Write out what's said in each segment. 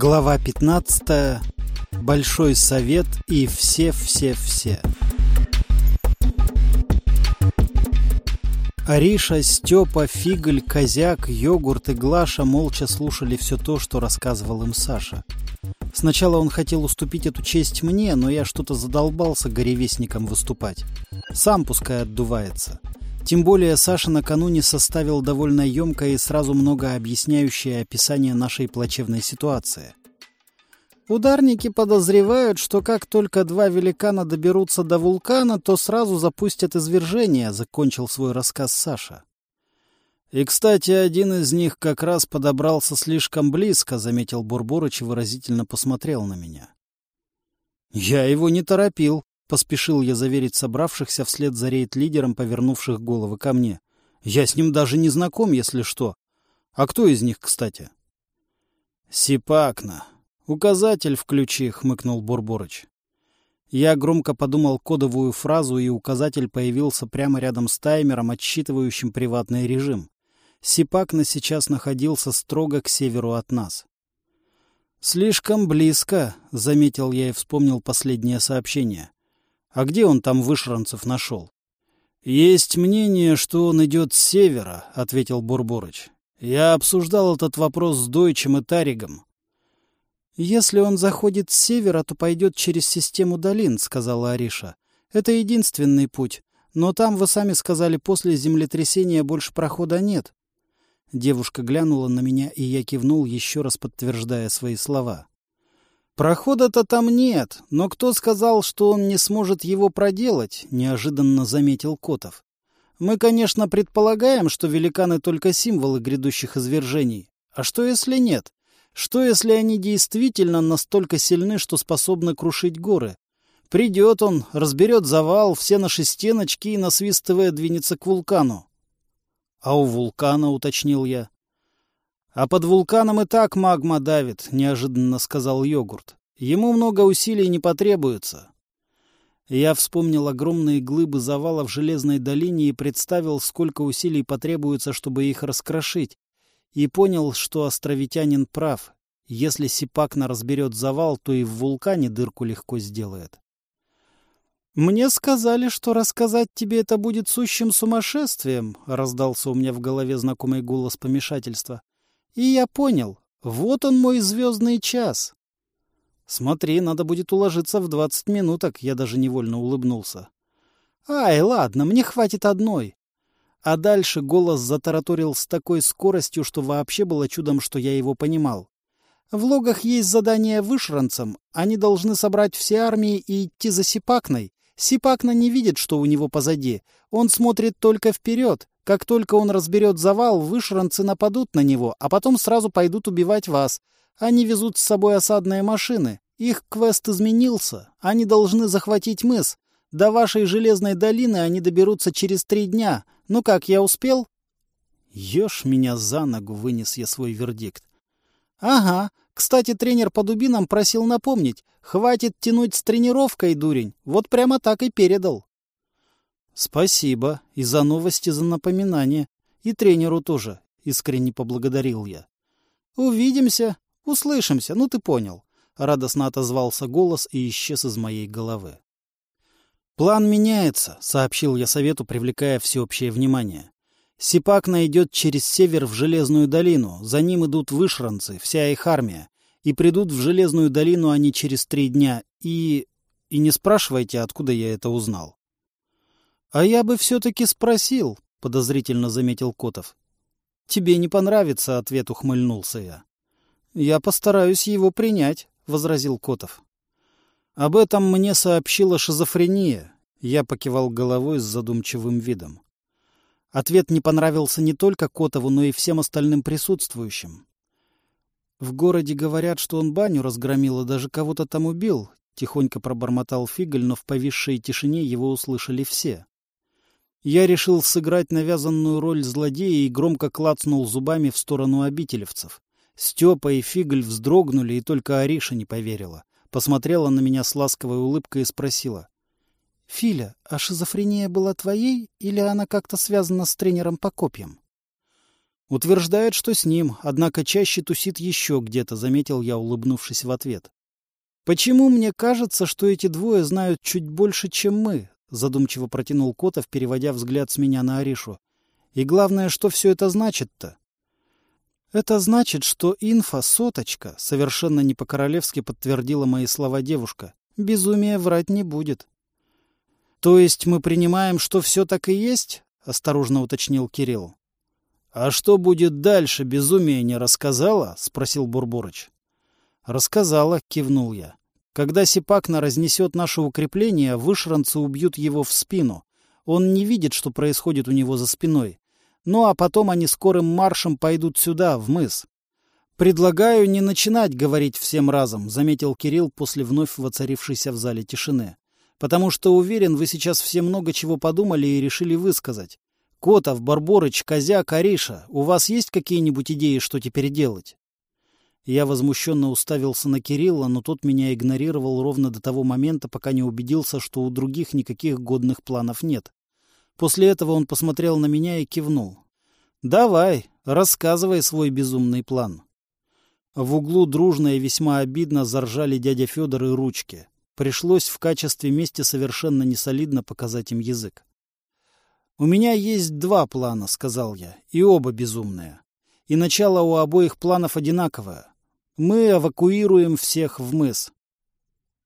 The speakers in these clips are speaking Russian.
Глава 15. Большой совет и все-все-все. Ариша, Степа, Фигль, Козяк, Йогурт и Глаша молча слушали все то, что рассказывал им Саша. Сначала он хотел уступить эту честь мне, но я что-то задолбался горевестником выступать. Сам пускай отдувается. Тем более Саша накануне составил довольно емкое и сразу много объясняющее описание нашей плачевной ситуации. Ударники подозревают, что как только два великана доберутся до вулкана, то сразу запустят извержение, закончил свой рассказ Саша. И, кстати, один из них как раз подобрался слишком близко, заметил Бурборыч и выразительно посмотрел на меня. Я его не торопил, Поспешил я заверить собравшихся вслед за рейд-лидером, повернувших головы ко мне. Я с ним даже не знаком, если что. А кто из них, кстати? Сипакна. Указатель включи, хмыкнул Бурборыч. Я громко подумал кодовую фразу, и указатель появился прямо рядом с таймером, отсчитывающим приватный режим. Сипакна сейчас находился строго к северу от нас. «Слишком близко», — заметил я и вспомнил последнее сообщение. А где он там вышранцев нашел? — Есть мнение, что он идет с севера, — ответил Бурборыч. — Я обсуждал этот вопрос с Дойчем и Таригом. — Если он заходит с севера, то пойдет через систему долин, — сказала Ариша. — Это единственный путь. Но там, вы сами сказали, после землетрясения больше прохода нет. Девушка глянула на меня, и я кивнул, еще раз подтверждая свои слова. «Прохода-то там нет, но кто сказал, что он не сможет его проделать?» — неожиданно заметил Котов. «Мы, конечно, предполагаем, что великаны только символы грядущих извержений. А что, если нет? Что, если они действительно настолько сильны, что способны крушить горы? Придет он, разберет завал, все наши стеночки и, насвистывая, двинется к вулкану». «А у вулкана», — уточнил я. «А под вулканом и так магма давит», — неожиданно сказал йогурт. «Ему много усилий не потребуется». Я вспомнил огромные глыбы завала в Железной долине и представил, сколько усилий потребуется, чтобы их раскрошить, и понял, что островитянин прав. Если Сипакна разберет завал, то и в вулкане дырку легко сделает. «Мне сказали, что рассказать тебе это будет сущим сумасшествием», — раздался у меня в голове знакомый голос помешательства. И я понял, вот он мой звездный час. Смотри, надо будет уложиться в двадцать минуток, я даже невольно улыбнулся. Ай, ладно, мне хватит одной. А дальше голос затараторил с такой скоростью, что вообще было чудом, что я его понимал. В логах есть задание вышранцам. Они должны собрать все армии и идти за Сипакной. Сипакна не видит, что у него позади. Он смотрит только вперед. Как только он разберет завал, вышранцы нападут на него, а потом сразу пойдут убивать вас. Они везут с собой осадные машины. Их квест изменился. Они должны захватить мыс. До вашей железной долины они доберутся через три дня. Ну как, я успел? Ешь меня за ногу, вынес я свой вердикт. Ага. Кстати, тренер по дубинам просил напомнить. Хватит тянуть с тренировкой, дурень. Вот прямо так и передал. «Спасибо. И за новости, за напоминание. И тренеру тоже», — искренне поблагодарил я. «Увидимся. Услышимся. Ну, ты понял». Радостно отозвался голос и исчез из моей головы. «План меняется», — сообщил я совету, привлекая всеобщее внимание. «Сипак найдет через север в Железную долину. За ним идут вышранцы, вся их армия. И придут в Железную долину они через три дня. И... И не спрашивайте, откуда я это узнал. — А я бы все-таки спросил, — подозрительно заметил Котов. — Тебе не понравится, — ответ ухмыльнулся я. — Я постараюсь его принять, — возразил Котов. — Об этом мне сообщила шизофрения. Я покивал головой с задумчивым видом. Ответ не понравился не только Котову, но и всем остальным присутствующим. В городе говорят, что он баню разгромил и даже кого-то там убил, — тихонько пробормотал Фигль, но в повисшей тишине его услышали все. Я решил сыграть навязанную роль злодея и громко клацнул зубами в сторону обителевцев. Степа и Фигль вздрогнули, и только Ариша не поверила. Посмотрела на меня с ласковой улыбкой и спросила. — Филя, а шизофрения была твоей, или она как-то связана с тренером по копьям? Утверждает, что с ним, однако чаще тусит еще где-то, заметил я, улыбнувшись в ответ. Почему мне кажется, что эти двое знают чуть больше, чем мы? Задумчиво протянул Котов, переводя взгляд с меня на Аришу. И главное, что все это значит-то? Это значит, что инфа соточка, совершенно не по-королевски подтвердила мои слова девушка. Безумие врать не будет. То есть мы принимаем, что все так и есть? Осторожно уточнил Кирилл. А что будет дальше, безумие не рассказала? Спросил Бурборыч. Рассказала, кивнул я. Когда Сипакна разнесет наше укрепление, вышранцы убьют его в спину. Он не видит, что происходит у него за спиной. Ну а потом они скорым маршем пойдут сюда, в мыс. «Предлагаю не начинать говорить всем разом», — заметил Кирилл после вновь воцарившейся в зале тишины. «Потому что, уверен, вы сейчас все много чего подумали и решили высказать. Котов, Барборыч, Козяк, Ариша, у вас есть какие-нибудь идеи, что теперь делать?» Я возмущенно уставился на Кирилла, но тот меня игнорировал ровно до того момента, пока не убедился, что у других никаких годных планов нет. После этого он посмотрел на меня и кивнул. «Давай, рассказывай свой безумный план». В углу дружно и весьма обидно заржали дядя Федор и ручки. Пришлось в качестве мести совершенно несолидно показать им язык. «У меня есть два плана», — сказал я, — «и оба безумные. И начало у обоих планов одинаковое. Мы эвакуируем всех в мыс».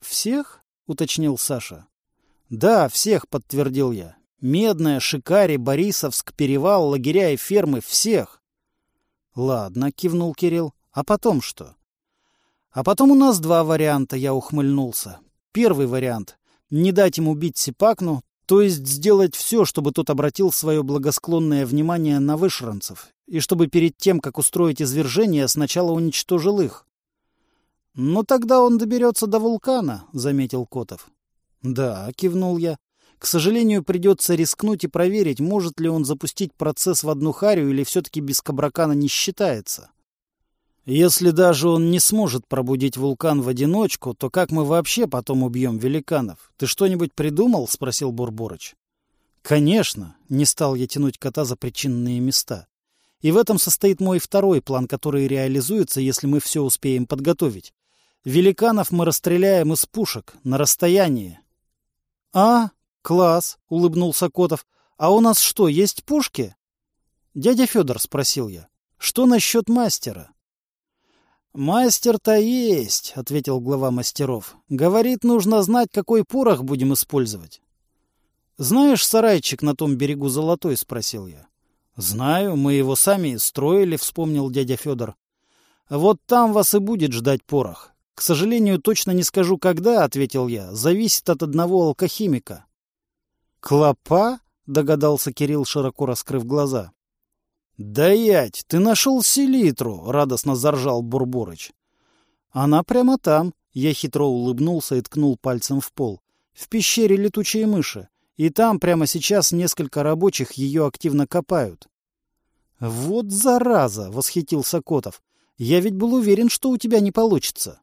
«Всех?» — уточнил Саша. «Да, всех», — подтвердил я. Медная, Шикари, Борисовск, Перевал, лагеря и фермы — всех. — Ладно, — кивнул Кирилл. — А потом что? — А потом у нас два варианта, — я ухмыльнулся. Первый вариант — не дать им убить Сипакну, то есть сделать все, чтобы тот обратил свое благосклонное внимание на вышранцев, и чтобы перед тем, как устроить извержение, сначала уничтожил их. — Но тогда он доберется до вулкана, — заметил Котов. — Да, — кивнул я. К сожалению, придется рискнуть и проверить, может ли он запустить процесс в одну харю или все-таки без Кабракана не считается. Если даже он не сможет пробудить вулкан в одиночку, то как мы вообще потом убьем великанов? Ты что-нибудь придумал? — спросил Бурборыч. Конечно, не стал я тянуть кота за причинные места. И в этом состоит мой второй план, который реализуется, если мы все успеем подготовить. Великанов мы расстреляем из пушек, на расстоянии. — А, «Класс!» — улыбнулся Котов. «А у нас что, есть пушки?» «Дядя Федор», — спросил я, — «что насчет мастера?» «Мастер-то есть», — ответил глава мастеров. «Говорит, нужно знать, какой порох будем использовать». «Знаешь сарайчик на том берегу Золотой?» — спросил я. «Знаю, мы его сами строили», — вспомнил дядя Федор. «Вот там вас и будет ждать порох. К сожалению, точно не скажу, когда», — ответил я. «Зависит от одного алкохимика». «Клопа?» — догадался Кирилл, широко раскрыв глаза. «Да ять, ты нашел селитру!» — радостно заржал Бурборыч. «Она прямо там!» — я хитро улыбнулся и ткнул пальцем в пол. «В пещере летучие мыши. И там прямо сейчас несколько рабочих ее активно копают». «Вот зараза!» — восхитился Котов. «Я ведь был уверен, что у тебя не получится».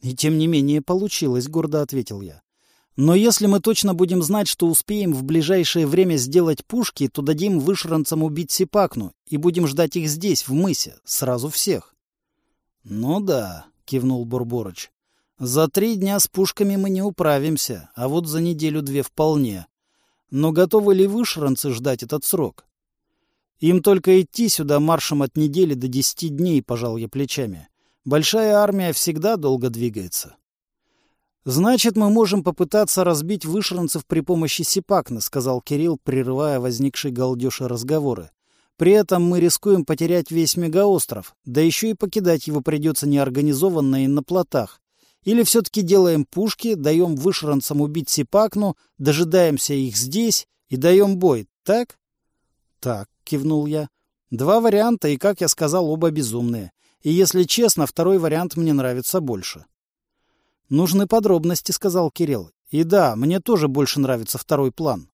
«И тем не менее получилось», — гордо ответил я. Но если мы точно будем знать, что успеем в ближайшее время сделать пушки, то дадим вышранцам убить Сипакну и будем ждать их здесь, в мысе, сразу всех. — Ну да, — кивнул Бурборыч. — За три дня с пушками мы не управимся, а вот за неделю-две вполне. Но готовы ли вышранцы ждать этот срок? Им только идти сюда маршем от недели до десяти дней, пожал я плечами. Большая армия всегда долго двигается. «Значит, мы можем попытаться разбить вышранцев при помощи Сипакна», — сказал Кирилл, прерывая возникший галдеж и разговоры. «При этом мы рискуем потерять весь мегаостров, да еще и покидать его придется неорганизованно и на плотах. Или все-таки делаем пушки, даем вышранцам убить Сипакну, дожидаемся их здесь и даем бой, так?» «Так», — кивнул я. «Два варианта, и, как я сказал, оба безумные. И, если честно, второй вариант мне нравится больше». «Нужны подробности», — сказал Кирилл. «И да, мне тоже больше нравится второй план».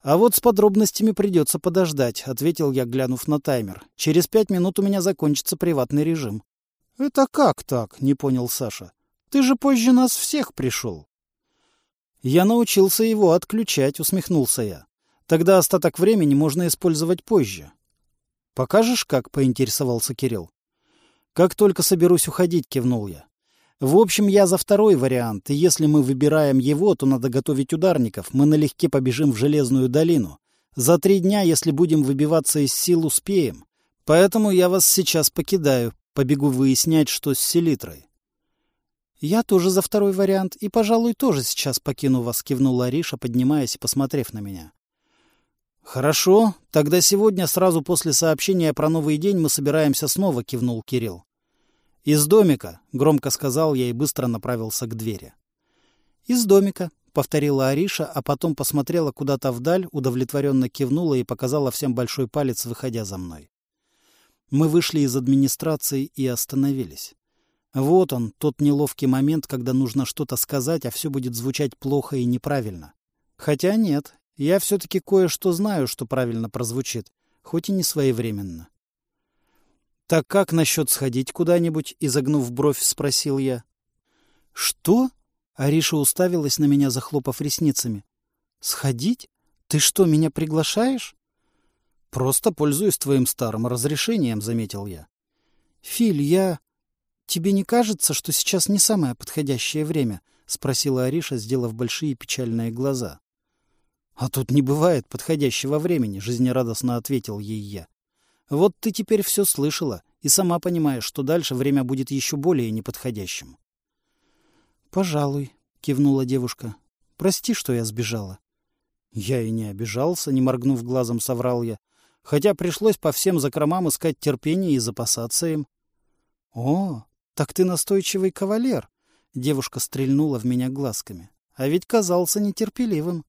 «А вот с подробностями придется подождать», — ответил я, глянув на таймер. «Через пять минут у меня закончится приватный режим». «Это как так?» — не понял Саша. «Ты же позже нас всех пришел». «Я научился его отключать», — усмехнулся я. «Тогда остаток времени можно использовать позже». «Покажешь, как?» — поинтересовался Кирилл. «Как только соберусь уходить», — кивнул я. «В общем, я за второй вариант, и если мы выбираем его, то надо готовить ударников. Мы налегке побежим в Железную долину. За три дня, если будем выбиваться из сил, успеем. Поэтому я вас сейчас покидаю, побегу выяснять, что с селитрой». «Я тоже за второй вариант, и, пожалуй, тоже сейчас покину вас», — кивнула Ариша, поднимаясь и посмотрев на меня. «Хорошо, тогда сегодня, сразу после сообщения про новый день, мы собираемся снова», — кивнул Кирилл. «Из домика», — громко сказал я и быстро направился к двери. «Из домика», — повторила Ариша, а потом посмотрела куда-то вдаль, удовлетворенно кивнула и показала всем большой палец, выходя за мной. Мы вышли из администрации и остановились. Вот он, тот неловкий момент, когда нужно что-то сказать, а все будет звучать плохо и неправильно. Хотя нет, я все-таки кое-что знаю, что правильно прозвучит, хоть и не своевременно. «Так как насчет сходить куда-нибудь?» — изогнув бровь, спросил я. «Что?» — Ариша уставилась на меня, захлопав ресницами. «Сходить? Ты что, меня приглашаешь?» «Просто пользуюсь твоим старым разрешением», — заметил я. «Филь, я... Тебе не кажется, что сейчас не самое подходящее время?» — спросила Ариша, сделав большие печальные глаза. «А тут не бывает подходящего времени», — жизнерадостно ответил ей я. «Вот ты теперь все слышала и сама понимаешь, что дальше время будет еще более неподходящим». «Пожалуй», — кивнула девушка. «Прости, что я сбежала». Я и не обижался, не моргнув глазом, соврал я, хотя пришлось по всем закромам искать терпение и запасаться им. «О, так ты настойчивый кавалер!» — девушка стрельнула в меня глазками. «А ведь казался нетерпеливым».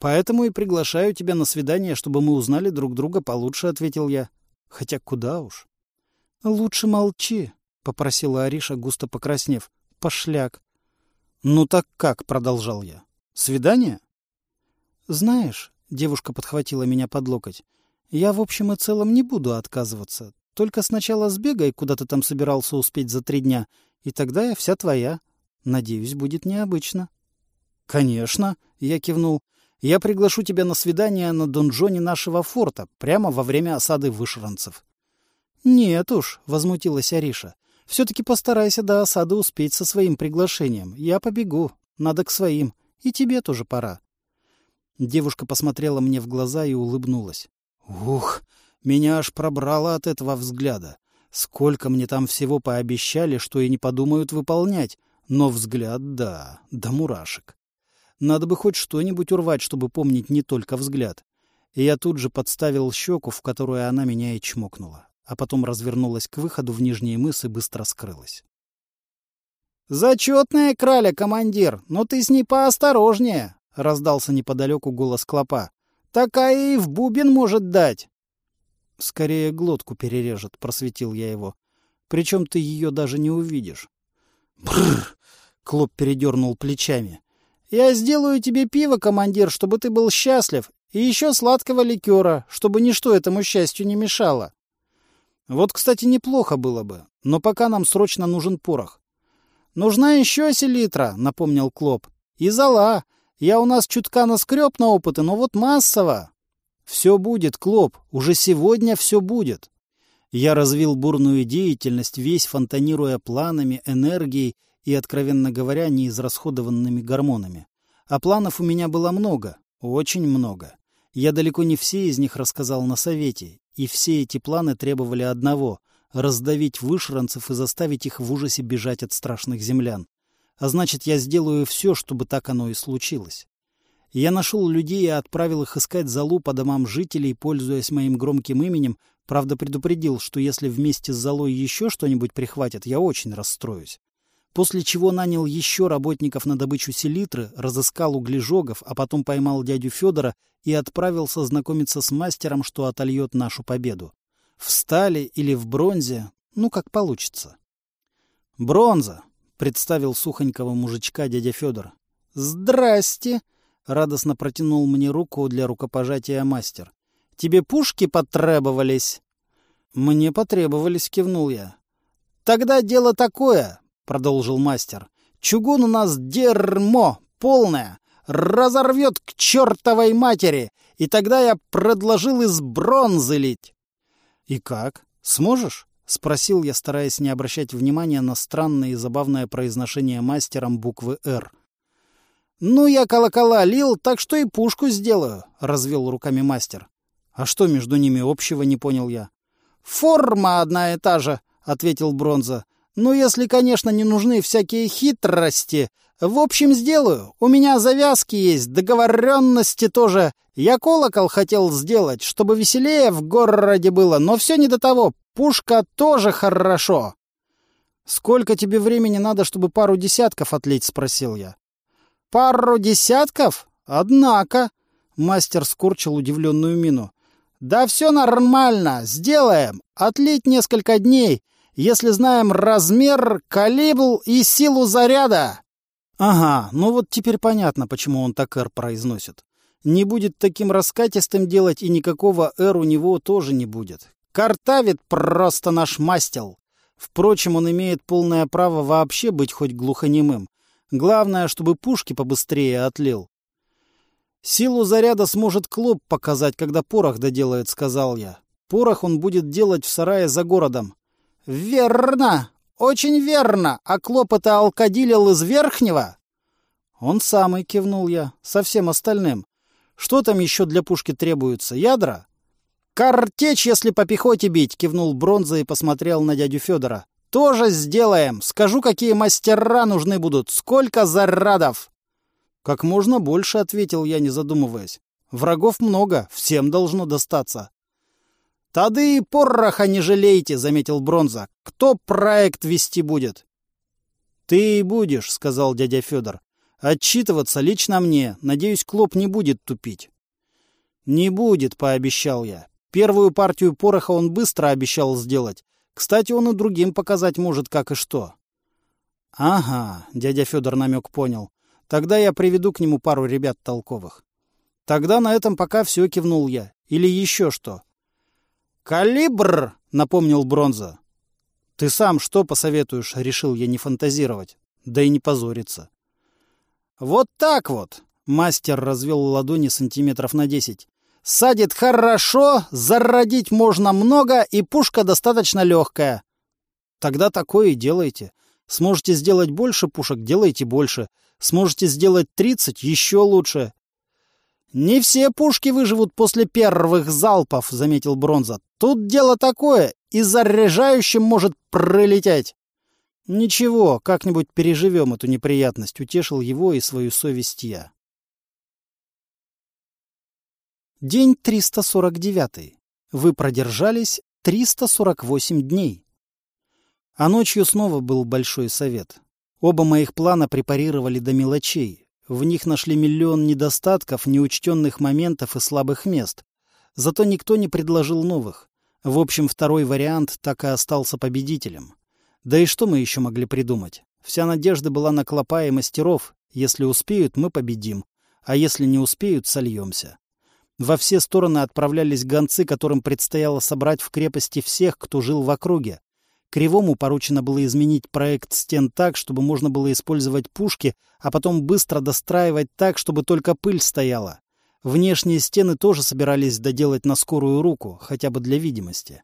«Поэтому и приглашаю тебя на свидание, чтобы мы узнали друг друга получше», — ответил я. «Хотя куда уж». «Лучше молчи», — попросила Ариша, густо покраснев. «Пошляк». «Ну так как?» — продолжал я. «Свидание?» «Знаешь», — девушка подхватила меня под локоть, «я в общем и целом не буду отказываться. Только сначала сбегай, куда ты там собирался успеть за три дня, и тогда я вся твоя. Надеюсь, будет необычно». «Конечно», — я кивнул. Я приглашу тебя на свидание на донжоне нашего форта, прямо во время осады вышранцев. — Нет уж, — возмутилась Ариша. — Все-таки постарайся до осады успеть со своим приглашением. Я побегу. Надо к своим. И тебе тоже пора. Девушка посмотрела мне в глаза и улыбнулась. Ух, меня аж пробрало от этого взгляда. Сколько мне там всего пообещали, что и не подумают выполнять. Но взгляд, да, до мурашек. Надо бы хоть что-нибудь урвать, чтобы помнить не только взгляд. И я тут же подставил щеку, в которую она меня и чмокнула, а потом развернулась к выходу в Нижние мысы и быстро скрылась. «Зачетная краля, командир, но ты с ней поосторожнее!» — раздался неподалеку голос клопа. «Такая и в бубен может дать!» «Скорее глотку перережет», — просветил я его. «Причем ты ее даже не увидишь». «Бррр!» — Клоп передернул плечами. Я сделаю тебе пиво, командир, чтобы ты был счастлив, и еще сладкого ликера, чтобы ничто этому счастью не мешало. Вот, кстати, неплохо было бы, но пока нам срочно нужен порох. Нужна еще селитра, напомнил Клоп. И зола. Я у нас чутка наскреб на опыты, но вот массово. Все будет, Клоп, уже сегодня все будет. Я развил бурную деятельность, весь фонтанируя планами, энергией и, откровенно говоря, неизрасходованными гормонами. А планов у меня было много, очень много. Я далеко не все из них рассказал на совете, и все эти планы требовали одного — раздавить вышранцев и заставить их в ужасе бежать от страшных землян. А значит, я сделаю все, чтобы так оно и случилось. Я нашел людей и отправил их искать залу по домам жителей, пользуясь моим громким именем, правда предупредил, что если вместе с залой еще что-нибудь прихватят, я очень расстроюсь после чего нанял еще работников на добычу селитры, разыскал углежогов, а потом поймал дядю Федора и отправился знакомиться с мастером, что отольет нашу победу. В стали или в бронзе, ну, как получится. «Бронза!» — представил сухонького мужичка дядя Федор. «Здрасте!» — радостно протянул мне руку для рукопожатия мастер. «Тебе пушки потребовались?» «Мне потребовались», — кивнул я. «Тогда дело такое продолжил мастер. «Чугун у нас дерьмо полное, разорвет к чертовой матери, и тогда я предложил из бронзы лить». И как? Сможешь? — спросил я, стараясь не обращать внимания на странное и забавное произношение мастером буквы «Р». «Ну, я колокола лил, так что и пушку сделаю», — развел руками мастер. «А что между ними общего, не понял я?» «Форма одна и та же», — ответил Бронза. «Ну, если, конечно, не нужны всякие хитрости. В общем, сделаю. У меня завязки есть, договоренности тоже. Я колокол хотел сделать, чтобы веселее в городе было, но все не до того. Пушка тоже хорошо». «Сколько тебе времени надо, чтобы пару десятков отлить?» — спросил я. «Пару десятков? Однако...» — мастер скорчил удивленную мину. «Да все нормально, сделаем. Отлить несколько дней, если знаем размер, калибр и силу заряда». Ага, ну вот теперь понятно, почему он так «Р» произносит. Не будет таким раскатистым делать, и никакого «Р» у него тоже не будет. Картавит просто наш мастел. Впрочем, он имеет полное право вообще быть хоть глухонемым. Главное, чтобы пушки побыстрее отлил. «Силу заряда сможет Клоп показать, когда порох доделает», — сказал я. «Порох он будет делать в сарае за городом». «Верно! Очень верно! А Клоп это алкадилил из верхнего?» «Он самый», — кивнул я, — «со всем остальным. Что там еще для пушки требуется? Ядра?» «Картечь, если по пехоте бить», — кивнул Бронза и посмотрел на дядю Федора. «Тоже сделаем. Скажу, какие мастера нужны будут. Сколько зарядов?» «Как можно больше», — ответил я, не задумываясь. «Врагов много, всем должно достаться». «Тады и пороха не жалейте», — заметил Бронза. «Кто проект вести будет?» «Ты и будешь», — сказал дядя Федор. «Отчитываться лично мне. Надеюсь, Клоп не будет тупить». «Не будет», — пообещал я. Первую партию пороха он быстро обещал сделать. Кстати, он и другим показать может, как и что. «Ага», — дядя Федор намек понял. Тогда я приведу к нему пару ребят толковых. Тогда на этом пока все кивнул я. Или еще что. «Калибр!» — напомнил Бронза. «Ты сам что посоветуешь?» — решил я не фантазировать. Да и не позориться. «Вот так вот!» — мастер развел ладони сантиметров на десять. «Садит хорошо, зародить можно много, и пушка достаточно легкая». «Тогда такое и делайте. Сможете сделать больше пушек — делайте больше. Сможете сделать 30 — еще лучше. «Не все пушки выживут после первых залпов», — заметил Бронза. «Тут дело такое, и заряжающим может пролететь». «Ничего, как-нибудь переживем эту неприятность», — утешил его и свою совесть я. День 349. Вы продержались 348 дней. А ночью снова был большой совет. Оба моих плана препарировали до мелочей. В них нашли миллион недостатков, неучтенных моментов и слабых мест. Зато никто не предложил новых. В общем, второй вариант так и остался победителем. Да и что мы еще могли придумать? Вся надежда была на клопа и мастеров. Если успеют, мы победим. А если не успеют, сольемся. Во все стороны отправлялись гонцы, которым предстояло собрать в крепости всех, кто жил в округе. Кривому поручено было изменить проект стен так, чтобы можно было использовать пушки, а потом быстро достраивать так, чтобы только пыль стояла. Внешние стены тоже собирались доделать на скорую руку, хотя бы для видимости.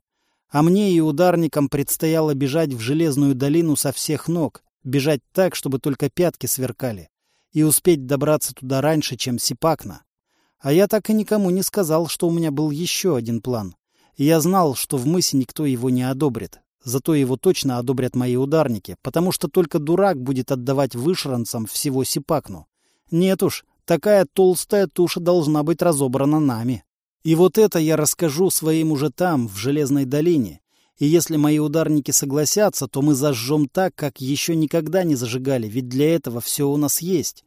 А мне и ударникам предстояло бежать в Железную долину со всех ног, бежать так, чтобы только пятки сверкали, и успеть добраться туда раньше, чем Сипакна. А я так и никому не сказал, что у меня был еще один план. Я знал, что в мысе никто его не одобрит, Зато его точно одобрят мои ударники, потому что только дурак будет отдавать вышранцам всего Сипакну. Нет уж, такая толстая туша должна быть разобрана нами. И вот это я расскажу своим уже там, в Железной долине. И если мои ударники согласятся, то мы зажжем так, как еще никогда не зажигали, ведь для этого все у нас есть.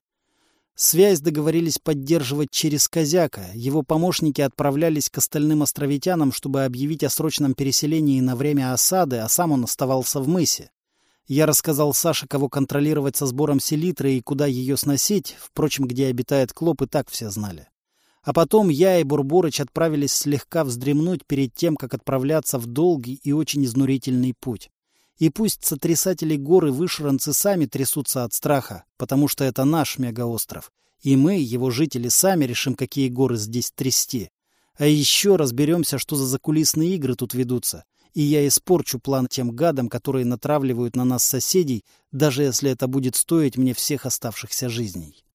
Связь договорились поддерживать через Козяка. Его помощники отправлялись к остальным островитянам, чтобы объявить о срочном переселении на время осады, а сам он оставался в мысе. Я рассказал Саше, кого контролировать со сбором селитры и куда ее сносить, впрочем, где обитает Клоп, и так все знали. А потом я и Бурборыч отправились слегка вздремнуть перед тем, как отправляться в долгий и очень изнурительный путь. И пусть сотрясатели горы вышранцы сами трясутся от страха, потому что это наш мегаостров, и мы, его жители, сами решим, какие горы здесь трясти. А еще разберемся, что за закулисные игры тут ведутся, и я испорчу план тем гадам, которые натравливают на нас соседей, даже если это будет стоить мне всех оставшихся жизней.